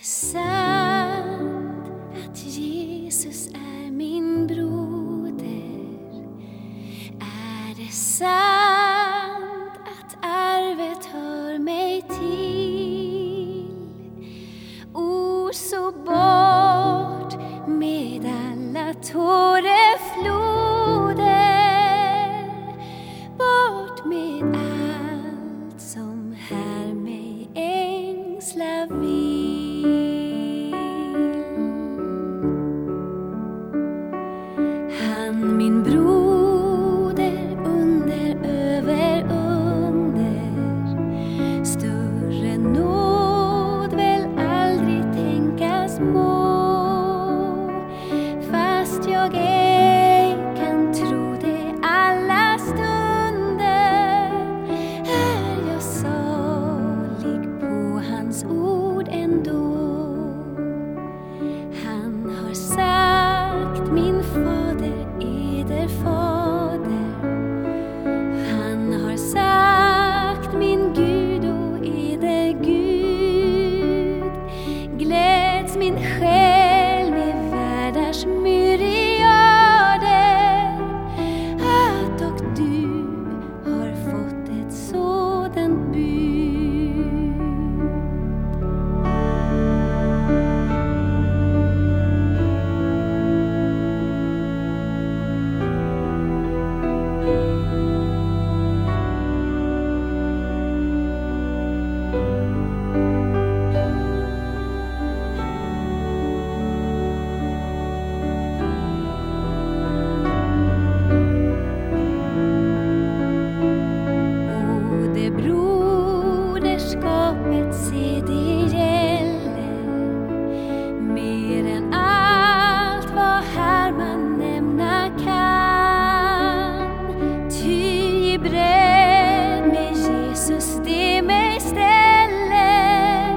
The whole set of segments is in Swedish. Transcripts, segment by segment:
det sant att Jesus är min broder? Är det sant att arvet hör mig till? O, så bort med alla tårefloder Bort med ord ändå. Han har sagt min fader, eder fader. Han har sagt min Gud och eder Gud. Gläds min själ bredd med Jesus. Det mig ställer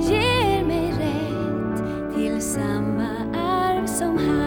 ger mig rätt till samma arv som han.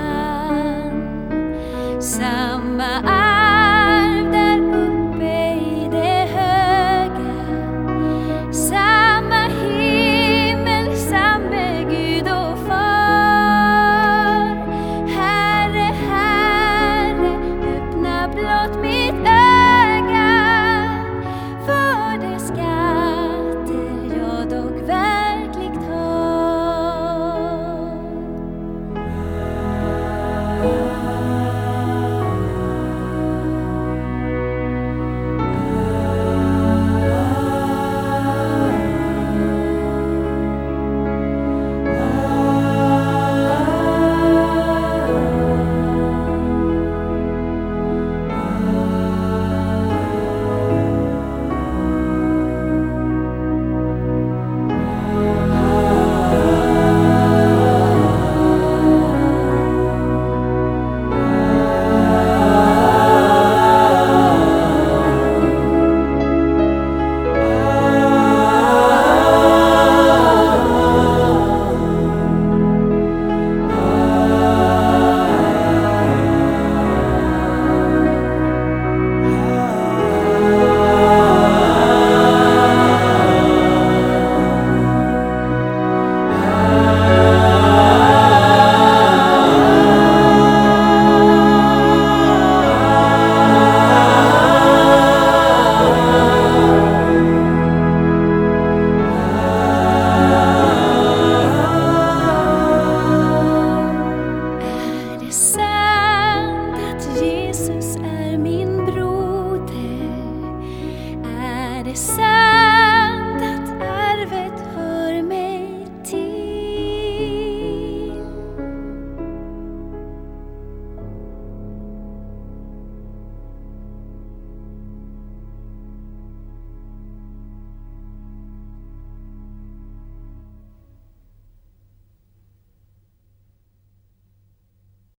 myself.